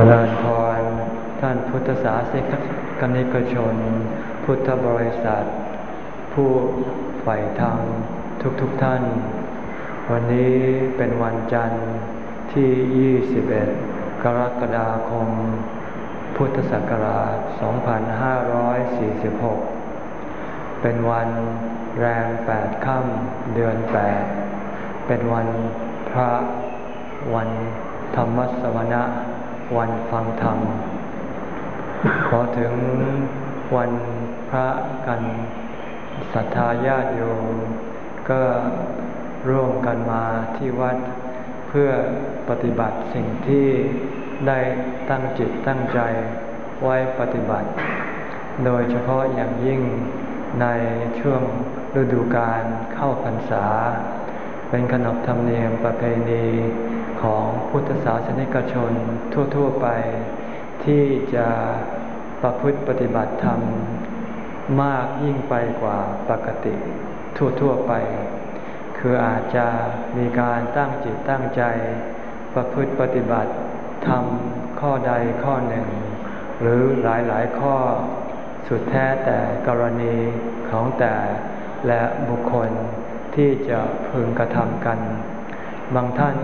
จริญพรท่านพุทธศาสนิกนิกชน พุทธบริษัท ผู้ใฝ่ธรรมทุกๆทท่าน วันนี้เป็นวันจันทร์ที่ 21 กรกฎาคม พุทธศักราช 2546 เป็นวันแรม 8 ค่ำเดือน 8 เป็นวันพระวันธรรมสวนะ วันฟังธรรม พอถึงวันพระกันศรัทธาญาติโยมก็ร่วมกันมาที่วัดเพื่อปฏิบัติสิ่งที่ได้ตั้งจิตตั้งใจไว้ปฏิบัติ โดยเฉพาะอย่างยิ่งในช่วงฤดูการเข้าพรรษา เป็นขนบธรรมเนียมประเพณี ของพุทธศาสนิกชนทั่ว ๆไป ที่จะประพฤติปฏิบัติธรรม มากยิ่งไปกว่าปกติทั่ว ๆ ไป คืออาจจะมีการตั้งจิตตั้งใจ ประพฤติปฏิบัติทำข้อใดข้อหนึ่ง หรือหลายๆข้อสุดแท้แต่กรณีของแต่และบุคคลที่จะพึงกระทำกัน บางท่าน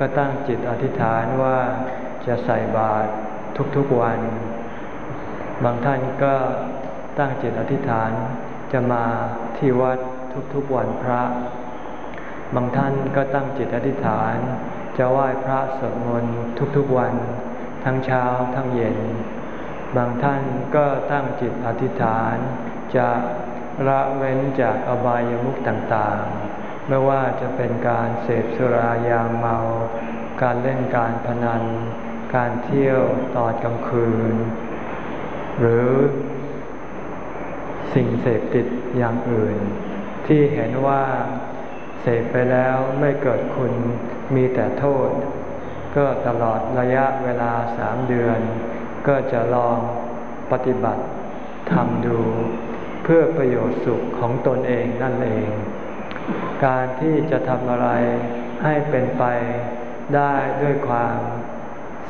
ก็ตั้งจิตอธิษฐานว่าจะใส่บาตรทุกๆวัน บางท่านก็ตั้งจิตอธิษฐานจะมาที่วัดทุกๆวันพระ บางท่านก็ตั้งจิตอธิษฐาน จะไหว้พระสวดมนต์ทุกๆวัน ทั้งเช้าทั้งเย็น บางท่านก็ตั้งจิตอธิษฐาน จะละเว้นจากอบายมุขต่างๆ ไม่ว่าจะเป็นการเสพสุรายาเมา การเล่นการพนัน การเที่ยวตอนกลางคืน หรือสิ่งเสพติดอย่างอื่น ที่เห็นว่าเสพไปแล้วไม่เกิดคุณมีแต่โทษ ก็ตลอดระยะเวลาสามเดือน ก็จะลองปฏิบัติทำดู เพื่อประโยชน์สุขของตนเองนั่นเอง การที่จะทำอะไรให้เป็นไปได้ด้วยความ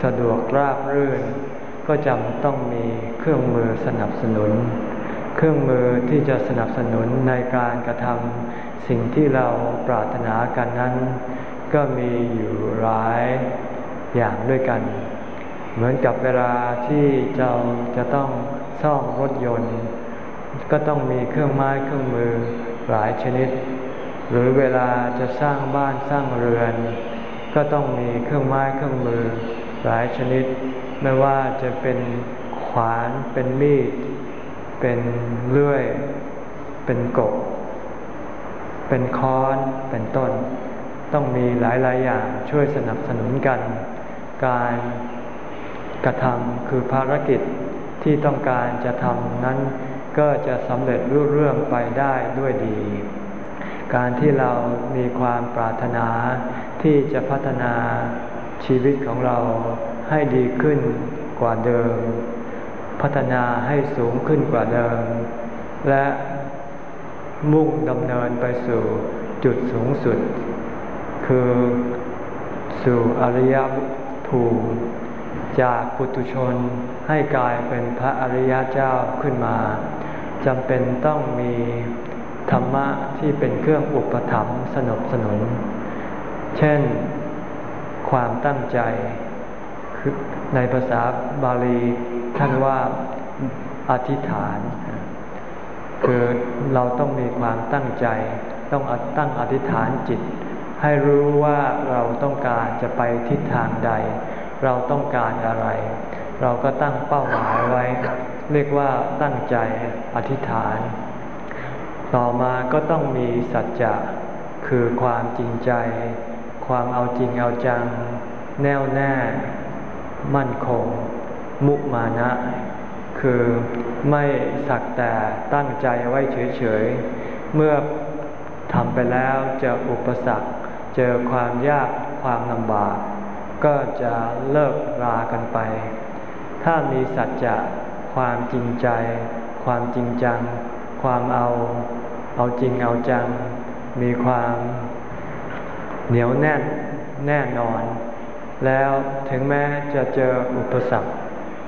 สะดวกราบรื่น ก็จำต้องมีเครื่องมือสนับสนุน เครื่องมือที่จะสนับสนุนในการกระทำสิ่งที่เราปรารถนากันนั้น ก็มีอยู่หลายอย่างด้วยกัน เหมือนกับเวลาที่เราจะต้องซ่อมรถยนต์ ก็ต้องมีเครื่องไม้เครื่องมือหลายชนิด หรือเวลาจะสร้างบ้านสร้างเรือน ก็ต้องมีเครื่องไม้เครื่องมือหลายชนิด ไม่ว่าจะเป็นขวานเป็นมีด เป็นเลื่อย เป็นกบ เป็นค้อนเป็นต้น ต้องมีหลายๆอย่างช่วยสนับสนุนกัน การกระทำคือภารกิจที่ต้องการจะทำนั้นก็จะสำเร็จรุ่เรื่องไปได้ด้วยดี การที่เรามีความปรารถนาที่จะพัฒนาชีวิตของเราให้ดีขึ้นกว่าเดิม พัฒนาให้สูงขึ้นกว่าเดิม และมุ่งดำเนินไปสู่จุดสูงสุด คือสู่อริยภูมิจากปุถุชนให้กลายเป็นพระอริยเจ้าขึ้นมาจำเป็นต้องมี ธรรมะที่เป็นเครื่องอุปถัมภ์สนับสนุน เช่นความตั้งใจในภาษาบาลีท่านว่าอธิษฐาน คือเราต้องมีความตั้งใจ ต้องตั้งอธิษฐานจิต ให้รู้ว่าเราต้องการจะไปทิศทางใด เราต้องการอะไร เราก็ตั้งเป้าหมายไว้ เรียกว่าตั้งใจอธิษฐาน ต่อมาก็ต้องมีสัจจะคือความจริงใจ ความเอาจริงเอาจัง แน่วแน่ มั่นคง มุมานะ คือไม่สักแต่ตั้งใจไว้เฉยๆ เมื่อทำไปแล้วเจออุปสรรค เจอความยากความลำบาก ก็จะเลิกรากันไป ถ้ามีสัจจะความจริงใจ ความจริงจัง ความเอา เอาจริงเอาจัง มีความเหนียวแน่นแน่นอน แล้วถึงแม้จะเจออุปสรรค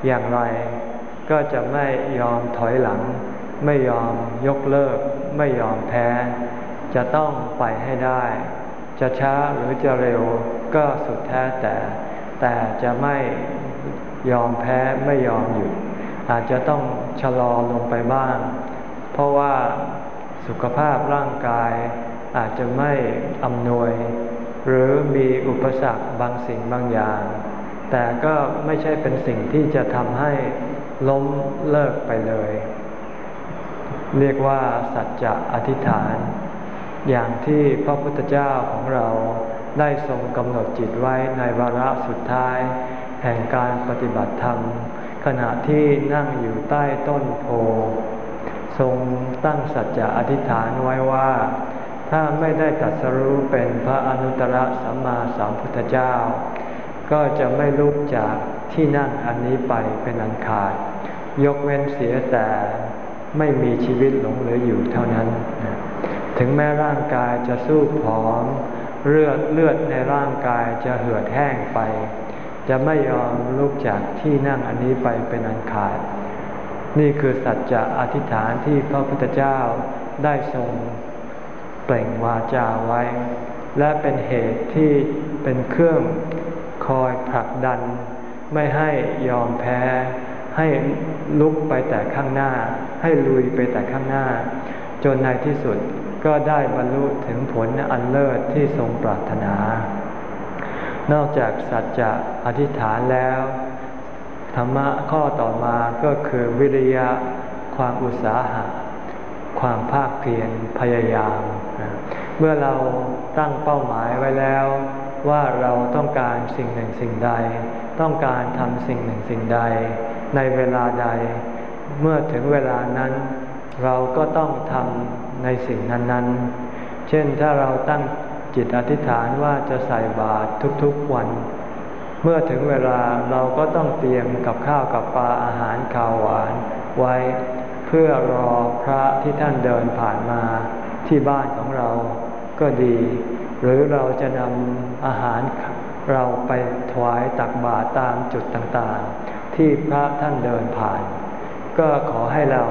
อย่างไร ก็จะไม่ยอมถอยหลัง ไม่ยอมยกเลิก ไม่ยอมแพ้ จะต้องไปให้ได้ จะช้าหรือจะเร็วก็สุดแท้แต่ แต่จะไม่ยอมแพ้ไม่ยอมหยุดอาจจะต้องชะลอลงไปบ้าง เพราะว่าสุขภาพร่างกายอาจจะไม่อำนวย หรือมีอุปสรรคบางสิ่งบางอย่าง แต่ก็ไม่ใช่เป็นสิ่งที่จะทำให้ล้มเลิกไปเลย เรียกว่าสัจจะอธิษฐาน อย่างที่พระพุทธเจ้าของเราได้ทรงกำหนดจิตไว้ในวาระสุดท้าย แห่งการปฏิบัติธรรม ขณะที่นั่งอยู่ใต้ต้นโพ ทรงตั้งสัจจะอธิษฐานไว้ว่า ถ้าไม่ได้ตัดสรู้เป็นพระอนุตตรสัมมาสัมพุทธเจ้า ก็จะไม่ลุกจากที่นั่งอันนี้ไปเป็นอันขาด ยกเว้นเสียแต่ไม่มีชีวิตหลงเหลืออยู่เท่านั้น ถึงแม้ร่างกายจะสู้ผอม เลือดเลือดในร่างกายจะเหือดแห้งไป จะไม่ยอมลุกจากที่นั่งอันนี้ไปเป็นอันขาด นี่คือสัจจะอธิษฐานที่พระพุทธเจ้าได้ทรงเปล่งวาจาไว้ และเป็นเหตุที่เป็นเครื่องคอยผลักดัน ไม่ให้ยอมแพ้ ให้ลุกไปแต่ข้างหน้า ให้ลุยไปแต่ข้างหน้า จนในที่สุดก็ได้บรรลุถึงผลอันเลิศที่ทรงปรารถนา นอกจากสัจจะอธิษฐานแล้ว ธรรมะข้อต่อมาก็คือวิริยะ ความอุตสาหะ ความภาคเพียรพยายาม เมื่อเราตั้งเป้าหมายไว้แล้ว ว่าเราต้องการสิ่งหนึ่งสิ่งใด ต้องการทำสิ่งหนึ่งสิ่งใด ในเวลาใด เมื่อถึงเวลานั้น เราก็ต้องทำในสิ่งนั้นๆ เช่นถ้าเราตั้งจิตอธิษฐานว่าจะใส่บาตรทุกๆวัน เมื่อถึงเวลาเราก็ต้องเตรียมกับข้าวกับปลาอาหารข้าวหวานไว้ เพื่อรอพระที่ท่านเดินผ่านมาที่บ้านของเราก็ดี หรือเราจะนำอาหารเราไปถวายตักบาตรตามจุดต่างๆ ที่พระท่านเดินผ่าน ก็ขอให้เรา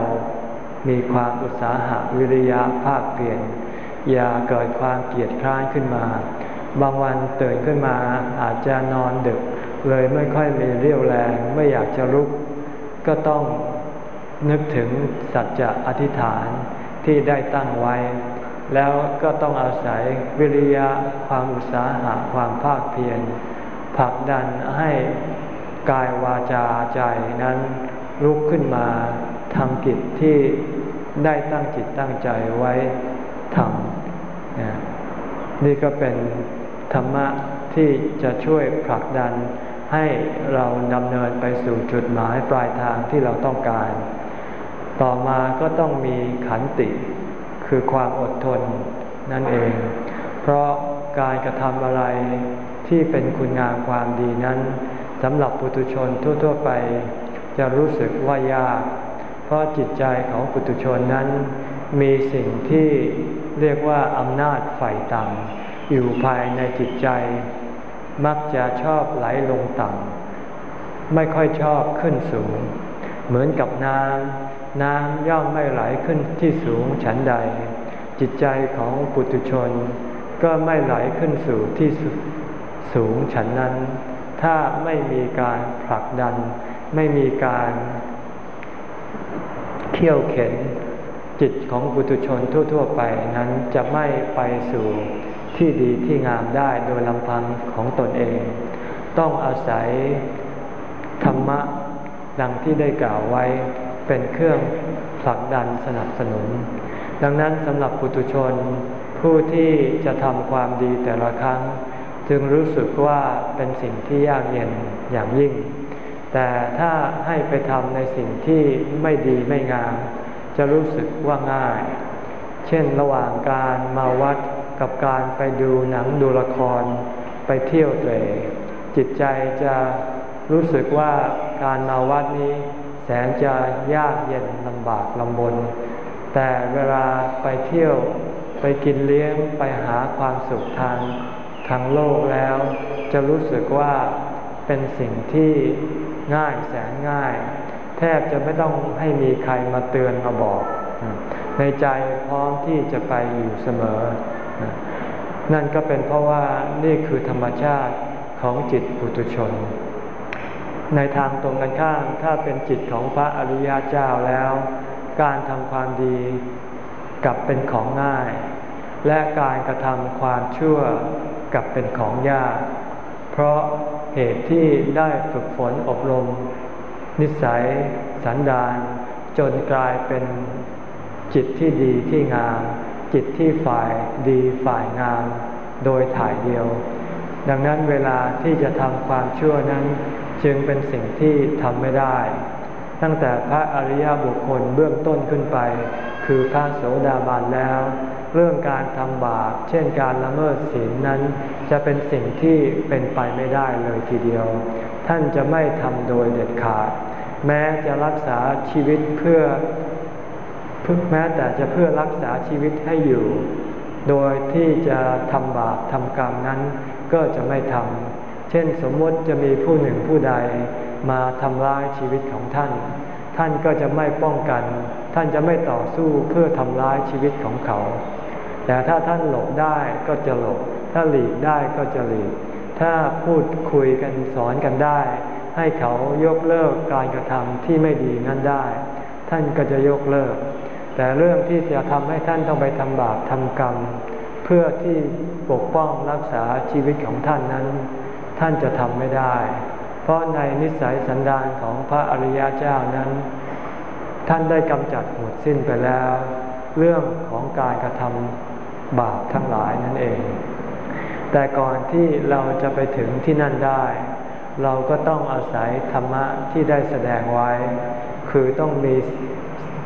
มีความอุตสาหะวิริยะภาคเปลี่ยนอย่าเกิดความเกียจคร้านขึ้นมา บางวันตื่นขึ้นมาอาจจะนอนดึก เลยไม่ค่อยมีเรี่ยวแรงไม่อยากจะลุก ก็ต้องนึกถึงสัจจะอธิษฐานที่ได้ตั้งไว้ แล้วก็ต้องอาศัยวิริยะความอุตสาหะความภาคเพียรผลักดันให้กายวาจาใจนั้นลุกขึ้นมาทำกิจที่ได้ตั้งจิตตั้งใจไว้ทำนี่ก็เป็น ธรรมะที่จะช่วยผลักดันให้เราดำเนินไปสู่จุดหมายปลายทางที่เราต้องการ ต่อมาก็ต้องมีขันติ คือความอดทนนั่นเอง เพราะการกระทำอะไรที่เป็นคุณงามความดีนั้นสำหรับปุถุชนทั่ว ๆ ไป จะรู้สึกว่ายาก เพราะจิตใจของปุถุชนนั้น มีสิ่งที่เรียกว่าอำนาจฝ่ายต่ำ อยู่ภายในจิตใจ มักจะชอบไหลลงต่ำไม่ค่อยชอบขึ้นสูง เหมือนกับน้ำน้ำย่อมไม่ไหลขึ้นที่สูงฉันใด จิตใจของปุถุชน ก็ไม่ไหลขึ้นสู่ที่สูงฉันนั้น ถ้าไม่มีการผลักดัน ไม่มีการเขี่ยวเข็นจิตของปุถุชนทั่ว ๆ ไปนั้นจะไม่ไปสู่ ที่ดีที่งามได้โดยลำพังของตนเอง ต้องอาศัยธรรมะดังที่ได้กล่าวไว้เป็นเครื่องผลักดันสนับสนุน ดังนั้นสำหรับปุถุชน ผู้ที่จะทำความดีแต่ละครั้ง จึงรู้สึกว่าเป็นสิ่งที่ยากเย็นอย่างยิ่ง แต่ถ้าให้ไปทำในสิ่งที่ไม่ดีไม่งาม จะรู้สึกว่าง่าย เช่นระหว่างการมาวัด กับการไปดูหนังดูละครไปเที่ยวเตะจิตใจจะรู้สึกว่าการมาวัดนี้แสนจะยากเย็นลำบากลำบน แต่เวลาไปเที่ยวไปกินเลี้ยงไปหาความสุขทางทางโลกแล้วจจะรู้สึกว่าเป็นสิ่งที่ง่ายแสนง่าย แทบจะไม่ต้องให้มีใครมาเตือนมาบอก ในใจพร้อมที่จะไปอยู่เสมอ นั่นก็เป็นเพราะว่านี่คือธรรมชาติของจิตปุถุชน ในทางตรงกันข้ามถ้าเป็นจิตของพระอริยเจ้าแล้ว การทำความดีกลับเป็นของง่าย และการกระทำความชั่วกลับเป็นของยาก เพราะเหตุที่ได้ฝึกฝนอบรม นิสัย สันดาน จนกลายเป็นจิตที่ดีที่งาม จิตที่ฝ่ายดีฝ่ายงามโดยถ่ายเดียว ดังนั้นเวลาที่จะทำความชั่วนั้น จึงเป็นสิ่งที่ทำไม่ได้ ตั้งแต่พระอริยบุคคลเบื้องต้นขึ้นไป คือพระโสดาบันแล้ว เรื่องการทำบาปเช่นการละเมิดศีลนั้น จะเป็นสิ่งที่เป็นไปไม่ได้เลยทีเดียว ท่านจะไม่ทำโดยเด็ดขาด แม้จะรักษาชีวิตเพื่อ เพึ่งแม้แต่จะเพื่อรักษาชีวิตให้อยู่ โดยที่จะทำบาปทำกรรมนั้นก็จะไม่ทำเช่นสมมติจะมีผู้หนึ่งผู้ใดมาทำร้ายชีวิตของท่าน ท่านก็จะไม่ป้องกัน ท่านจะไม่ต่อสู้เพื่อทำร้ายชีวิตของเขา แต่ถ้าท่านหลบได้ก็จะหลบ ถ้าหลีกได้ก็จะหลีก ถ้าพูดคุยกันสอนกันได้ ให้เขายกเลิกการกระทำที่ไม่ดีนั้นได้ ท่านก็จะยกเลิก แต่เรื่องที่จะทำให้ท่านต้องไปทำบาปทำกรรม เพื่อที่ปกป้องรักษาชีวิตของท่านนั้น ท่านจะทำไม่ได้ เพราะในนิสัยสันดานของพระอริยเจ้านั้น ท่านได้กำจัดหมดสิ้นไปแล้ว เรื่องของการกระทำบาปทั้งหลายนั่นเอง แต่ก่อนที่เราจะไปถึงที่นั่นได้ เราก็ต้องอาศัยธรรมะที่ได้แสดงไว้ คือต้องมี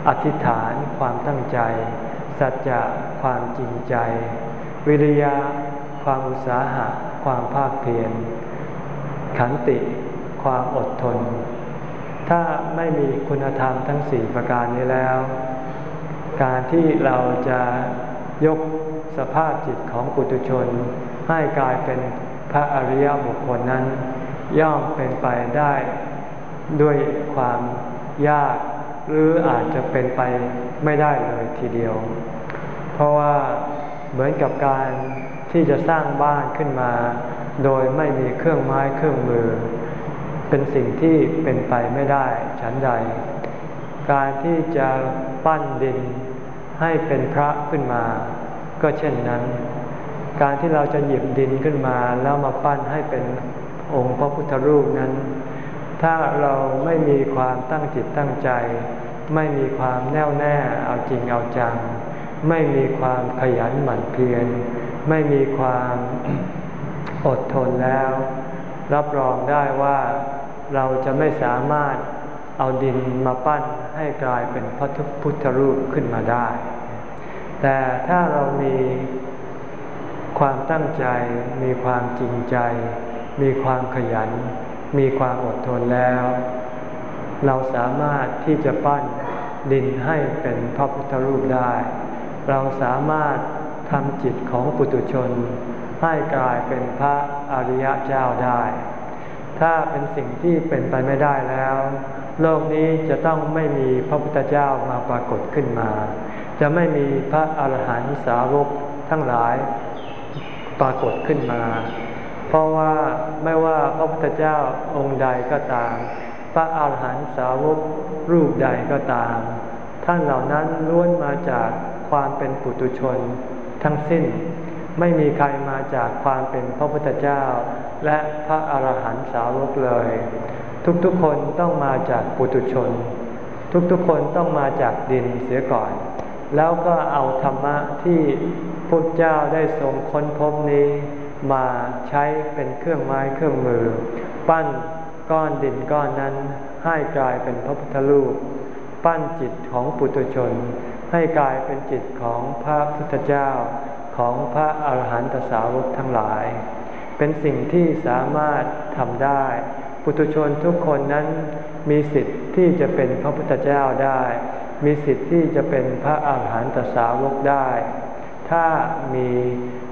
อธิษฐาน ความตั้งใจ สัจจะความจริงใจ วิริยะ ความอุตสาหะ ความภาคเพียร ขันติ ความอดทน ถ้าไม่มีคุณธรรมทั้งสี่ประการนี้แล้ว การที่เราจะยกสภาพจิตของปุถุชน ให้กลายเป็นพระอริยบุคคลนั้น ย่อมเป็นไปได้ด้วยความยาก หรืออาจจะเป็นไปไม่ได้เลยทีเดียว เพราะว่าเหมือนกับการที่จะสร้างบ้านขึ้นมา โดยไม่มีเครื่องไม้เครื่องมือ เป็นสิ่งที่เป็นไปไม่ได้ฉันใด การที่จะปั้นดินให้เป็นพระขึ้นมา ก็เช่นนั้น การที่เราจะหยิบดินขึ้นมา แล้วมาปั้นให้เป็นองค์พระพุทธรูปนั้น ถ้าเราไม่มีความตั้งจิตตั้งใจ ไม่มีความแน่วแน่เอาจริงเอาจัง ไม่มีความขยันหมั่นเพียรไม่มีความอดทนแล้ว รับรองได้ว่าเราจะไม่สามารถเอาดินมาปั้นให้กลายเป็นพระพุทธรูปขึ้นมาได้ แต่ถ้าเรามีความตั้งใจ มีความจริงใจ มีความขยัน มีความอดทนแล้ว เราสามารถที่จะปั้นดินให้เป็นพระพุทธรูปได้ เราสามารถทำจิตของปุถุชน ให้กลายเป็นพระอริยเจ้าได้ ถ้าเป็นสิ่งที่เป็นไปไม่ได้แล้ว โลกนี้จะต้องไม่มีพระพุทธเจ้ามาปรากฏขึ้นมา จะไม่มีพระอรหันตสาวกทั้งหลายปรากฏขึ้นมา ราะว่าไม่ว่าพระพุทธเจ้าองค์ใดก็ตาม พระอาหารหันตสาวกรูปใดก็ตาม ท่านเหล่านั้นล้วนมาจากความเป็นปุตุชน ทั้งสิ้นไม่มีใครมาจากความเป็นพระพุทธเจ้า และพระอาหารหันตสาวกเลย ทุกๆคนต้องมาจากปุตุชน ทุกๆคนต้องมาจากดินเสียก่อน แล้วก็เอาธรรมะที่พุทธเจ้าได้ทรงค้นพบนี้ มาใช้เป็นเครื่องไม้เครื่องมือ ปั้นก้อนดินก้อนนั้นให้กลายเป็นพระพุทธรูป ปั้นจิตของปุถุชน ให้กลายเป็นจิตของพระพุทธเจ้าของพระอาหารหันตสาวกทั้งหลาย เป็นสิ่งที่สามารถทำได้ ปุถุชนทุกคนนั้นมีสิทธิ์ที่จะเป็นพระพุทธเจ้าได้ มีสิทธิ์ที่จะเป็นพระอาหารหันตสาวกได้ ถ้ามี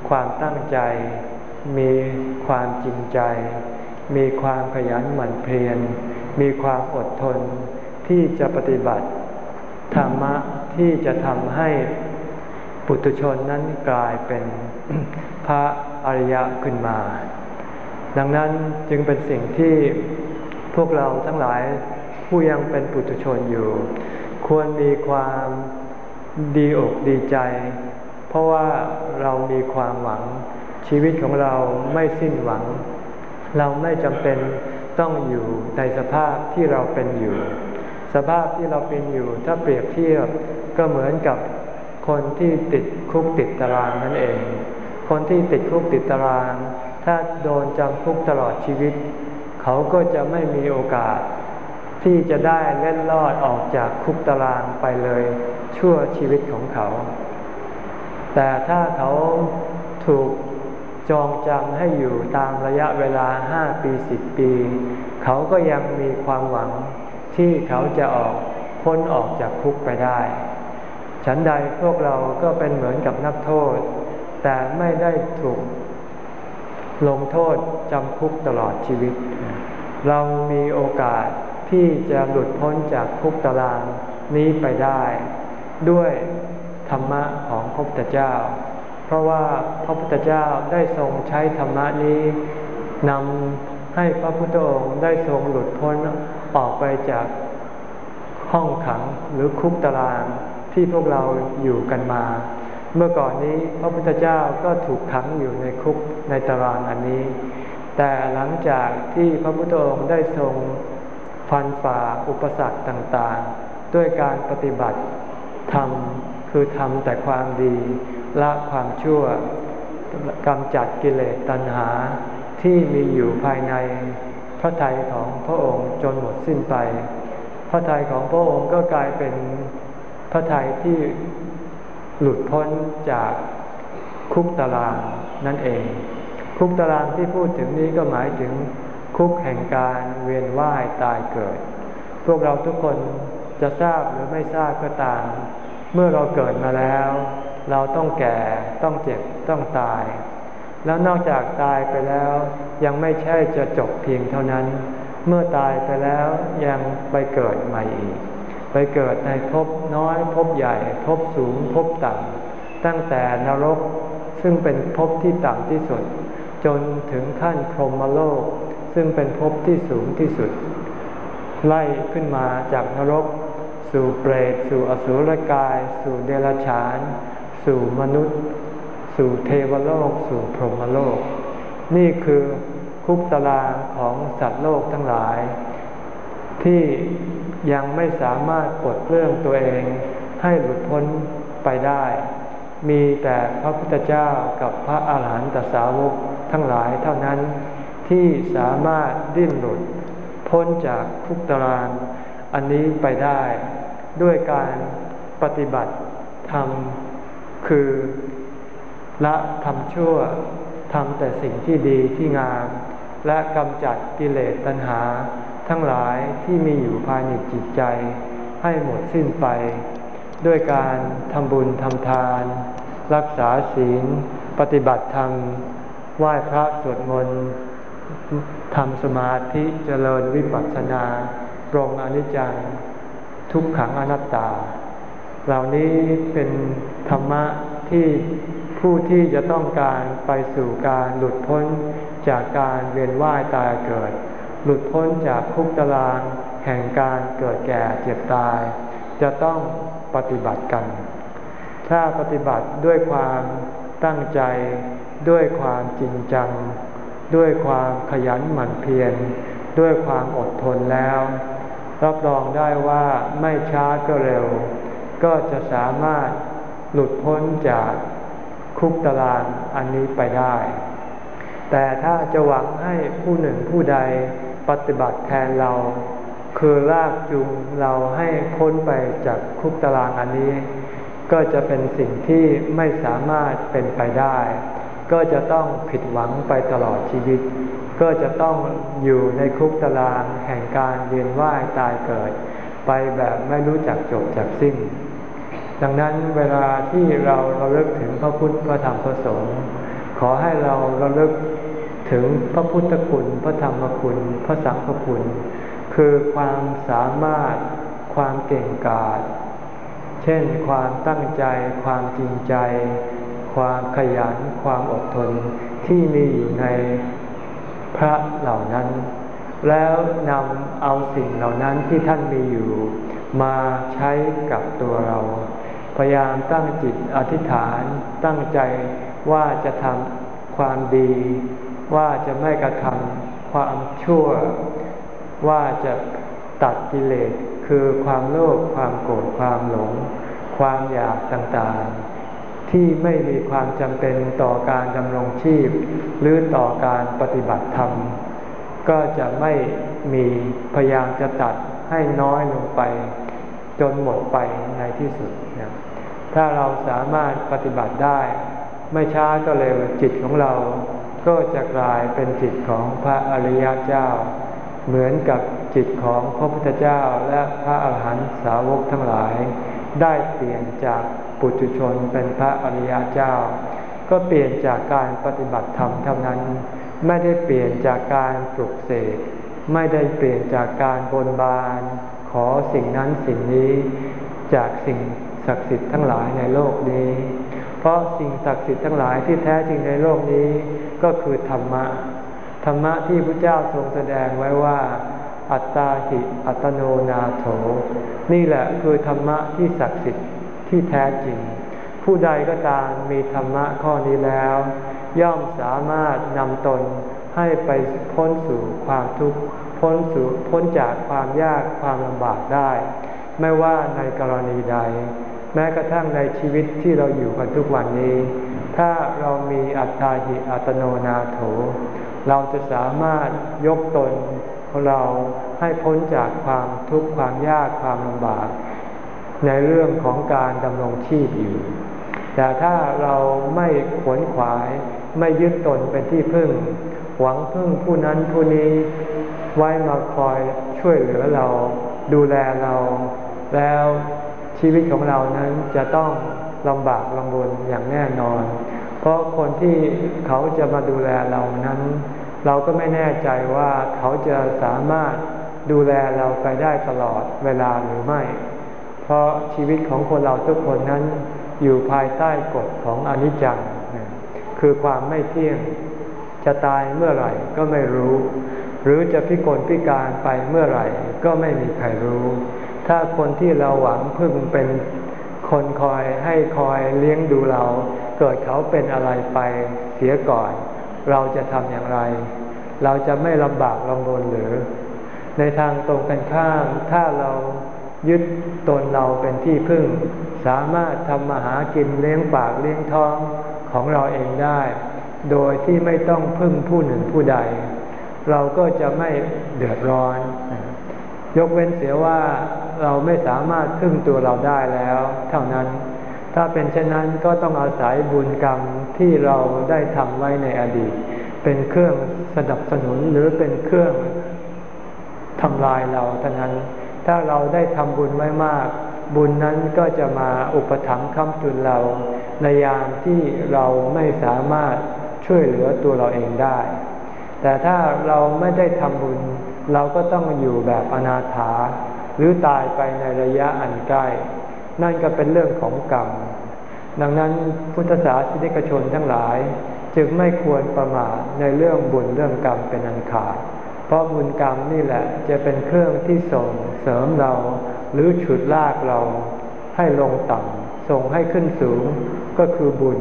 ความตั้งใจ มีความจริงใจ มีความขยันหมั่นเพียร มีความอดทนที่จะปฏิบัติ ธรรมะที่จะทำให้ปุถุชนนั้นกลายเป็นพระอริยะขึ้นมา ดังนั้นจึงเป็นสิ่งที่พวกเราทั้งหลายผู้ยังเป็นปุถุชนอยู่ ควรมีความดีอกดีใจ เพราะว่าเรามีความหวัง ชีวิตของเราไม่สิ้นหวัง เราไม่จำเป็นต้องอยู่ในสภาพที่เราเป็นอยู่ สภาพที่เราเป็นอยู่ ถ้าเปรียบเทียบก็เหมือนกับคนที่ติดคุกติดตารางนั่นเอง คนที่ติดคุกติดตาราง ถ้าโดนจำคุกตลอดชีวิต เขาก็จะไม่มีโอกาส ที่จะได้เล่นลอดออกจากคุกตารางไปเลย ชั่วชีวิตของเขา แต่ถ้าเขาถูก จองจำให้อยู่ตามระยะเวลาห้าปีสิบปี เขาก็ยังมีความหวังที่เขาจะออกพ้นออกจากคุกไปได้ ฉันใดพวกเราก็เป็นเหมือนกับนักโทษ แต่ไม่ได้ถูกลงโทษจำคุกตลอดชีวิต เรามีโอกาสที่จะหลุดพ้นจากคุกตารางนี้ไปได้ ด้วยธรรมะของพระพุทธเจ้า ราะว่าพระพุทธเจ้าได้ทรงใช้ธรรมะนี้นำให้พระพุทธองค์ได้ทรงหลุดพ้นออกไปจากห้องขังหรือคุกตารางที่พวกเราอยู่กันมา เมื่อก่อนนี้พระพุทธเจ้าก็ถูกขังอยู่ในคุกในตารางอันนี้ แต่หลังจากที่พระพุทธองค์ได้ทรงฟันฝ่าอุปสรรคต่างๆ ด้วยการปฏิบัติทำคือทำแต่ความดี ละความชั่วกำจัดกิเลสตัณหาที่มีอยู่ภายในพระทัยของพระองค์จนหมดสิ้นไป พระทัยของพระองค์ก็กลายเป็นพระทัยที่หลุดพ้นจากคุกตารางนั่นเอง คุกตารางที่พูดถึงนี้ก็หมายถึงคุกแห่งการเวียนว่ายตายเกิด พวกเราทุกคนจะทราบหรือไม่ทราบก็ตาม เมื่อเราเกิดมาแล้ว เราต้องแก่ต้องเจ็บต้องตาย แล้วนอกจากตายไปแล้วยังไม่ใช่จะจบเพียงเท่านั้น เมื่อตายไปแล้วยังไปเกิดใหม่อีก ไปเกิดในภพน้อยภพใหญ่ภพสูงภพต่ำตั้งแต่นรกซึ่งเป็นภพที่ต่ำที่สุด จนถึงขั้นพรหมโลก ซึ่งเป็นภพที่สูงที่สุด ไล่ขึ้นมาจากนรก สู่เปรตสู่อสุรกาย สู่เดรัจฉาน สู่มนุษย์ สู่เทวโลก สู่พรหมโลก นี่คือคุกตารางของสัตว์โลกทั้งหลาย ที่ยังไม่สามารถปลดเรื่องตัวเองให้หลุดพ้นไปได้ มีแต่พระพุทธเจ้ากับพระอาหารหันตสาวกทั้งหลายเท่านั้นที่สามารถดิ้นหลุด พ้นจากคุกตารางอันนี้ไปได้ ด้วยการปฏิบัติทำ คือละทำชั่วทำแต่สิ่งที่ดีที่งาม และกำจัดกิเลสตัณหา ทั้งหลายที่มีอยู่ภายในจิตใจ ให้หมดสิ้นไป ด้วยการทำบุญทำทาน รักษาศีล ปฏิบัติธรรมไหว้พระสวดมนต์ทำสมาธิเจริญวิปัสสนาปรงอนิจจัง ทุกขังอนัตตา เหล่านี้เป็นธรรมะที่ผู้ที่จะต้องการไปสู่การหลุดพ้นจากการเวียนว่ายตายเกิด หลุดพ้นจากคุกตารางแห่งการเกิดแก่เจ็บตาย จะต้องปฏิบัติกัน ถ้าปฏิบัติด้วยความตั้งใจ ด้วยความจริงจัง ด้วยความขยันหมั่นเพียร ด้วยความอดทนแล้ว รับรองได้ว่าไม่ช้าก็เร็ว ก็จะสามารถหลุดพ้นจากคุกตารางอันนี้ไปได้ แต่ถ้าจะหวังให้ผู้หนึ่งผู้ใดปฏิบัติแทนเรา คือลากจูงเราให้พ้นไปจากคุกตารางอันนี้ ก็จะเป็นสิ่งที่ไม่สามารถเป็นไปได้ ก็จะต้องผิดหวังไปตลอดชีวิต ก็จะต้องอยู่ในคุกตารางแห่งการเวียนว่ายตายเกิด ไปแบบไม่รู้จักจบจากสิ้น ดังนั้นเวลาที่เราเราเลิกถึงพระพุทธพระธรรมพระสงฆ์ขอให้เราเราเลิกถึงพระพุทธคุณ พระธรรมคุณ พระสังฆคุณ คือความสามารถความเก่งกาจเช่นความตั้งใจ ความจริงใจ ความขยัน ความอดทนที่มีอยู่ในพระเหล่านั้น แล้วนำเอาสิ่งเหล่านั้นที่ท่านมีอยู่ มาใช้กับตัวเรา พยายามตั้งจิตอธิษฐานตั้งใจว่าจะทำความดี ว่าจะไม่กระทำความชั่ว ว่าจะตัดกิเลสคือความโลภความโกรธความหลง ความอยากต่างๆ ที่ไม่มีความจำเป็นต่อการดำรงชีพ หรือต่อการปฏิบัติธรรม ก็จะไม่มีพยายามจะตัดให้น้อยลงไป จนหมดไปในที่สุด ถ้าเราสามารถปฏิบัติได้ ไม่ช้าก็เร็วจิตของเรา ก็จะกลายเป็นจิตของพระอริยเจ้า เหมือนกับจิตของพระพุทธเจ้าและพระอาหารหันตสาวกทั้งหลาย ได้เปลี่ยนจากปุถุชนเป็นพระอริยเจ้า ก็เปลี่ยนจากการปฏิบัติธรรมเท่านั้น ไม่ได้เปลี่ยนจากการปลุกเสกไม่ได้เปลี่ยนจากการบนบาน ขอสิ่งนั้นสิ่งนี้จากสิ่ง ศักดิ์สิทธิ์ทั้งหลายในโลกนี้ เพราะสิ่งศักดิ์สิทธิ์ทั้งหลายที่แท้จริงในโลกนี้ก็คือธรรมะ ธรรมะที่พระเจ้าทรงแสดงไว้ว่า อัตตาหิอัตโนนาโถ นี่แหละคือธรรมะที่ศักดิ์สิทธิ์ที่แท้จริง ผู้ใดก็ตามมีธรรมะข้อนี้แล้ว ย่อมสามารถนำตนให้ไปพ้นสู่ความทุกข์พ้นสู่พ้นจากความยากความลำบากได้ ไม่ว่าในกรณีใด แม้กระทั่งในชีวิตที่เราอยู่กันทุกวันนี้ ถ้าเรามีอัตตาหิอัตโนนาโถ เราจะสามารถยกตนของเราให้พ้นจากความทุกข์ความยากความลำบาก ในเรื่องของการดำรงชีพอยู่ แต่ถ้าเราไม่ขวนขวาย ไม่ยึดตนเป็นที่พึ่ง หวังพึ่งผู้นั้นผู้นี้ไว้มาคอยช่วยเหลือเรา ดูแลเราแล้ว ชีวิตของเรานั้นจะต้องลำบากลำบนอย่างแน่นอน เพราะคนที่เขาจะมาดูแลเรานั้น เราก็ไม่แน่ใจว่าเขาจะสามารถดูแลเราไปได้ตลอดเวลาหรือไม่ เพราะชีวิตของคนเราทุกคนนั้นอยู่ภายใต้กฎของอนิจจัง คือความไม่เที่ยง จะตายเมื่อไหร่ก็ไม่รู้ หรือจะพิกลพิการไปเมื่อไหร่ก็ไม่มีใครรู้ ถ้าคนที่เราหวังพึ่งเป็นคนคอยให้คอยเลี้ยงดูเรา เกิดเขาเป็นอะไรไปเสียก่อน เราจะทำอย่างไร เราจะไม่ลำบากลำบนหรือ ในทางตรงกันข้ามถ้าเรายึดตนเราเป็นที่พึ่ง สามารถทำมาหากินเลี้ยงปากเลี้ยงท้องของเราเองได้ โดยที่ไม่ต้องพึ่งผู้หนึ่งผู้ใด เราก็จะไม่เดือดร้อน ยกเว้นเสียว่า เราไม่สามารถพึ่งตัวเราได้แล้ว เท่านั้น ถ้าเป็นเช่นนั้นก็ต้องอาศัยบุญกรรมที่เราได้ทำไว้ในอดีต เป็นเครื่องสนับสนุนหรือเป็นเครื่องทำลายเราเท่านั้น ถ้าเราได้ทำบุญไว้มาก บุญนั้นก็จะมาอุปถัมภ์ค้ำจุนเรา ในยามที่เราไม่สามารถช่วยเหลือตัวเราเองได้ แต่ถ้าเราไม่ได้ทำบุญ เราก็ต้องอยู่แบบอนาถา หรือตายไปในระยะอันใกล้ นั่นก็เป็นเรื่องของกรรม ดังนั้นพุทธศาสนิกชนทั้งหลาย จึงไม่ควรประมาทในเรื่องบุญเรื่องกรรมเป็นอันขาด เพราะบุญกรรมนี่แหละจะเป็นเครื่องที่ส่งเสริมเรา หรือฉุดลากเรา ให้ลงต่ำส่งให้ขึ้นสูง ก็คือบุญ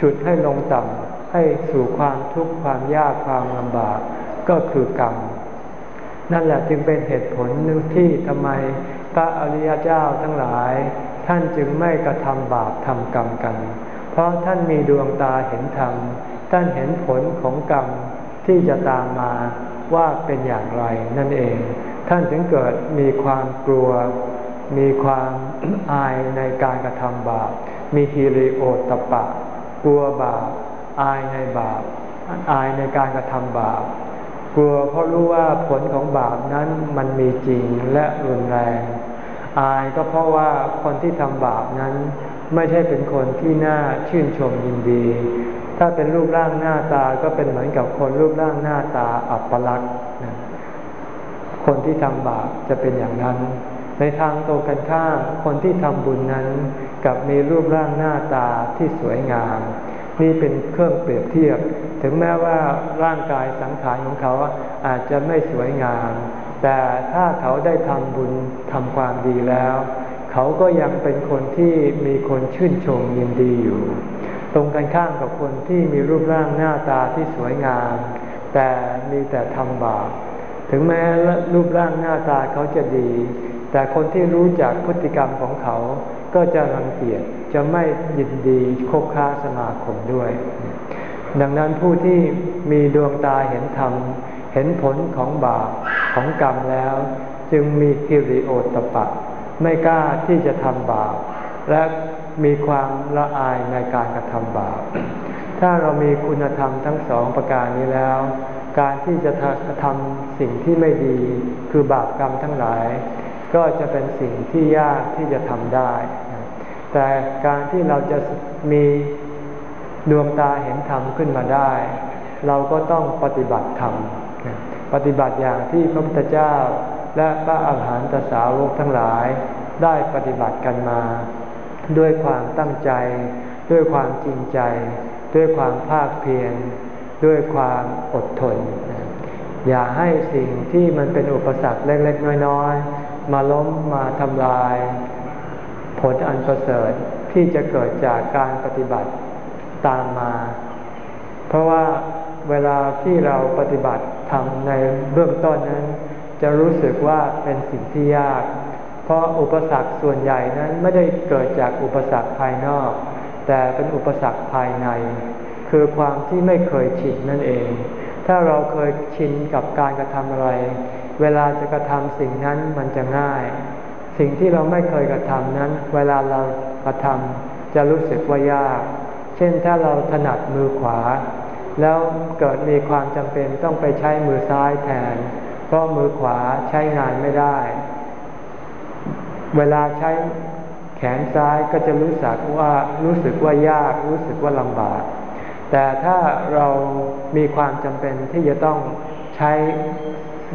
ฉุดให้ลงต่ำให้สู่ความทุกข์ความยากความลำบากก็คือกรรม นั่นแหละจึงเป็นเหตุผลนึงที่ทำไมพระอริยเจ้าทั้งหลาย ท่านจึงไม่กระทำบาปทำกรรมกัน เพราะท่านมีดวงตาเห็นธรรม ท่านเห็นผลของกรรมที่จะตามมาว่าเป็นอย่างไรนั่นเอง ท่านถึงเกิดมีความกลัว มีความอายในการกระทำบาป มีฮิริโอตปะ กลัวบาป อายในบาป อายในการกระทำบาป กลัวเพราะรู้ว่าผลของบาปนั้นมันมีจริงและรุนแรง อายก็เพราะว่าคนที่ทำบาปนั้น ไม่ใช่เป็นคนที่น่าชื่นชมยินดี ถ้าเป็นรูปร่างหน้าตาก็เป็นเหมือนกับคนรูปร่างหน้าตาอัปลักษณ์คนที่ทำบาปจะเป็นอย่างนั้น ในทางตรงกันข้ามคนที่ทำบุญนั้นกับมีรูปร่างหน้าตาที่สวยงาม นี่เป็นเครื่องเปรียบเทียบ ถึงแม้ว่าร่างกายสังขารของเขาอาจจะไม่สวยงาม แต่ถ้าเขาได้ทำบุญทำความดีแล้ว เขาก็ยังเป็นคนที่มีคนชื่นชมยินดีอยู่ ตรงกันข้ามกับคนที่มีรูปร่างหน้าตาที่สวยงาม แต่มีแต่ทำบาปถึงแม้รูปร่างหน้าตาเขาจะดี แต่คนที่รู้จักพฤติกรรมของเขาก็จะรังเกียจจะไม่ยินดีคบค้าสมาคมด้วย ดังนั้นผู้ที่มีดวงตาเห็นธรรม เห็นผลของบาปของกรรมแล้ว จึงมีกิริโอตปะ ไม่กล้าที่จะทำบาป และมีความละอายในการกระทำบาป ถ้าเรามีคุณธรรมทั้งสองประการนี้แล้ว การที่จะทำสิ่งที่ไม่ดีคือบาปกรรมทั้งหลาย ก็จะเป็นสิ่งที่ยากที่จะทำได้ แต่การที่เราจะมี ดวงตาเห็นธรรมขึ้นมาได้ เราก็ต้องปฏิบัติธรรม ปฏิบัติอย่างที่พระพุทธเจ้าและพระอาหารหันตสาวกทั้งหลายได้ปฏิบัติกันมา ด้วยความตั้งใจ ด้วยความจริงใจ ด้วยความภาคเพียรด้วยความอดทน อย่าให้สิ่งที่มันเป็นอุปสรรคเล็กๆ น้อยๆ มาล้มมาทำลาย ผลอันประเสริฐที่จะเกิดจากการปฏิบัติ ตามมา เพราะว่าเวลาที่เราปฏิบัติทำในเบื้องต้นนั้น จะรู้สึกว่าเป็นสิ่งที่ยาก เพราะอุปสรรคส่วนใหญ่นั้นไม่ได้เกิดจากอุปสรรคภายนอก แต่เป็นอุปสรรคภายใน คือความที่ไม่เคยชินนั่นเอง ถ้าเราเคยชินกับการกระทำอะไร เวลาจะกระทำสิ่งนั้นมันจะง่าย สิ่งที่เราไม่เคยกระทำนั้น เวลาเรากระทำจะรู้สึกว่ายาก ช่นถ้าเราถนัดมือขวา แล้วเกิดมีความจำเป็นต้องไปใช้มือซ้ายแทน เพราะมือขวาใช้งานไม่ได้ เวลาใช้แขนซ้ายก็จะรู้สึกว่ารู้สึกว่ายากรู้สึกว่าลำบาก แต่ถ้าเรามีความจำเป็นที่จะต้องใช้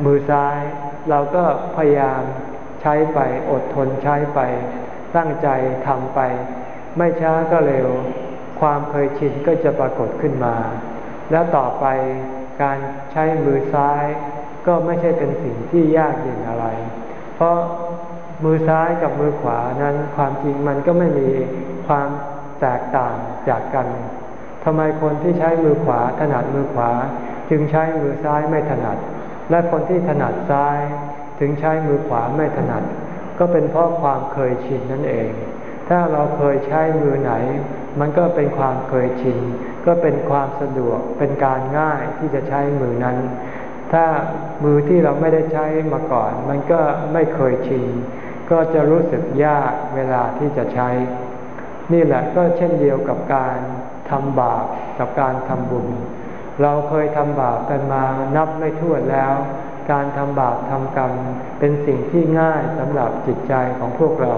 มือซ้าย เราก็พยายามใช้ไปอดทนใช้ไป ตั้งใจทำไป ไม่ช้าก็เร็ว ความเคยชินก็จะปรากฏขึ้นมา แล้วต่อไปการใช้มือซ้ายก็ไม่ใช่เป็นสิ่งที่ยากเย็นอะไร เพราะมือซ้ายกับมือขวานั้นความจริงมันก็ไม่มีความแตกต่างจากกันทำไมคนที่ใช้มือขวาถนัดมือขวา จึงใช้มือซ้ายไม่ถนัด และคนที่ถนัดซ้าย ถึงใช้มือขวาไม่ถนัด ก็เป็นเพราะความเคยชินนั่นเอง ถ้าเราเคยใช้มือไหน มันก็เป็นความเคยชิน ก็เป็นความสะดวก เป็นการง่ายที่จะใช้มือนั้น ถ้ามือที่เราไม่ได้ใช้มาก่อน มันก็ไม่เคยชิน ก็จะรู้สึกยากเวลาที่จะใช้ นี่แหละก็เช่นเดียวกับการทำบาปกับการทำบุญ เราเคยทำบาปกันมานับไม่ถ้วนแล้ว การทำบาปทำกรรมเป็นสิ่งที่ง่ายสำหรับจิตใจของพวกเรา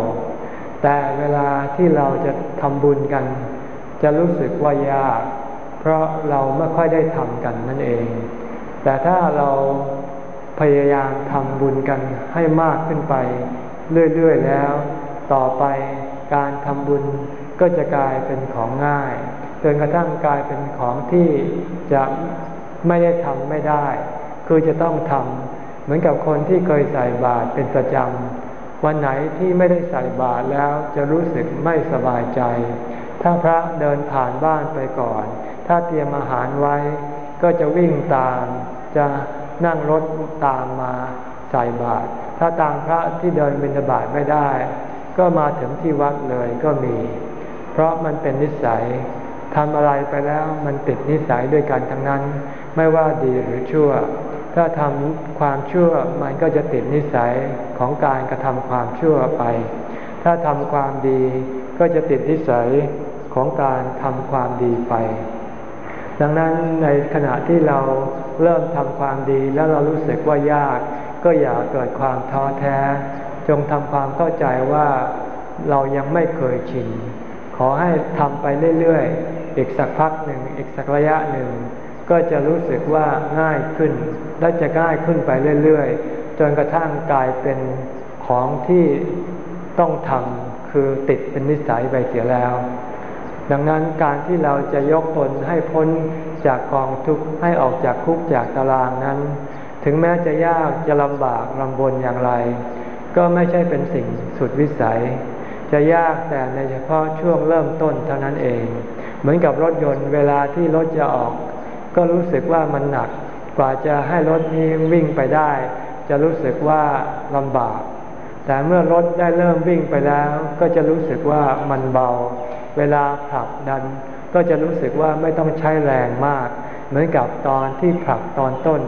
แต่เวลาที่เราจะทำบุญกัน จะรู้สึกว่ายาก เพราะเราไม่ค่อยได้ทำกันนั่นเอง แต่ถ้าเราพยายามทำบุญกันให้มากขึ้นไป เรื่อยๆแล้ว ต่อไปการทำบุญก็จะกลายเป็นของง่ายจนกระทั่งกลายเป็นของที่จะไม่ได้ทำไม่ได้ คือจะต้องทำเหมือนกับคนที่เคยใส่บาตรเป็นประจำวันไหนที่ไม่ได้ใส่บาตรแล้วจะรู้สึกไม่สบายใจ ถ้าพระเดินผ่านบ้านไปก่อน ถ้าเตรียมอาหารไว้ ก็จะวิ่งตาม จะนั่งรถตามมาใส่บาตร ถ้าตามพระที่เดินบิณฑบาตไม่ได้ ก็มาถึงที่วัดเลยก็มี เพราะมันเป็นนิสัยทำอะไรไปแล้วมันติดนิสัยด้วยกันทั้งนั้น ไม่ว่าดีหรือชั่ว ถ้าทำความชั่วมันก็จะติดนิสัยของการกระทำความชั่วไป ถ้าทำความดีก็จะติดนิสัย ของการทำความดีไป ดังนั้นในขณะที่เราเริ่มทำความดีแล้วเรารู้สึกว่ายาก ก็อย่าเกิดความท้อแท้ จงทำความเข้าใจว่าเรายังไม่เคยชิน ขอให้ทำไปเรื่อยๆ อีกสักพักหนึ่ง อีกสักระยะหนึ่ง ก็จะรู้สึกว่าง่ายขึ้น และจะง่ายขึ้นไปเรื่อยๆ จนกระทั่งกลายเป็นของที่ต้องทำคือติดเป็นนิสัยไปเสียแล้ว ดังนั้นการที่เราจะยกตนให้พ้นจากกองทุกข์ให้ออกจากคุกจากตารางนั้น ถึงแม้จะยากจะลำบากลำบนอย่างไร ก็ไม่ใช่เป็นสิ่งสุดวิสัย จะยากแต่ในเฉพาะช่วงเริ่มต้นเท่านั้นเอง เหมือนกับรถยนต์เวลาที่รถจะออก ก็รู้สึกว่ามันหนัก กว่าจะให้รถนี้วิ่งไปได้ จะรู้สึกว่าลำบาก แต่เมื่อรถได้เริ่มวิ่งไปแล้ว ก็จะรู้สึกว่ามันเบา เวลาผลักดัน ก็จะรู้สึกว่าไม่ต้องใช้แรงมาก เหมือนกับตอนที่ผลักตอนต้น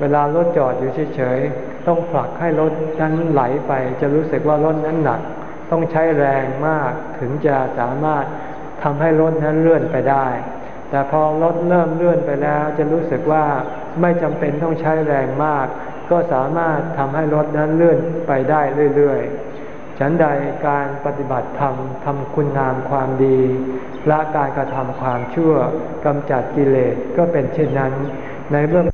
เวลารถจอดอยู่เฉยๆต้องผลักให้รถนั้นไหลไป จะรู้สึกว่ารถนั้นหนัก ต้องใช้แรงมากถึงจะสามารถทำให้รถนั้นเลื่อนไปได้ แต่พอรถเริ่มเลื่อนไปแล้ว จะรู้สึกว่าไม่จำเป็นต้องใช้แรงมาก ก็สามารถทำให้รถนั้นเลื่อนไปได้เรื่อยๆ ฉันใดการปฏิบัติธรรมทำคุณงามความดีละการกระทำความชั่วกำจัดกิเลสก็เป็นเช่นนั้นในเบื้อง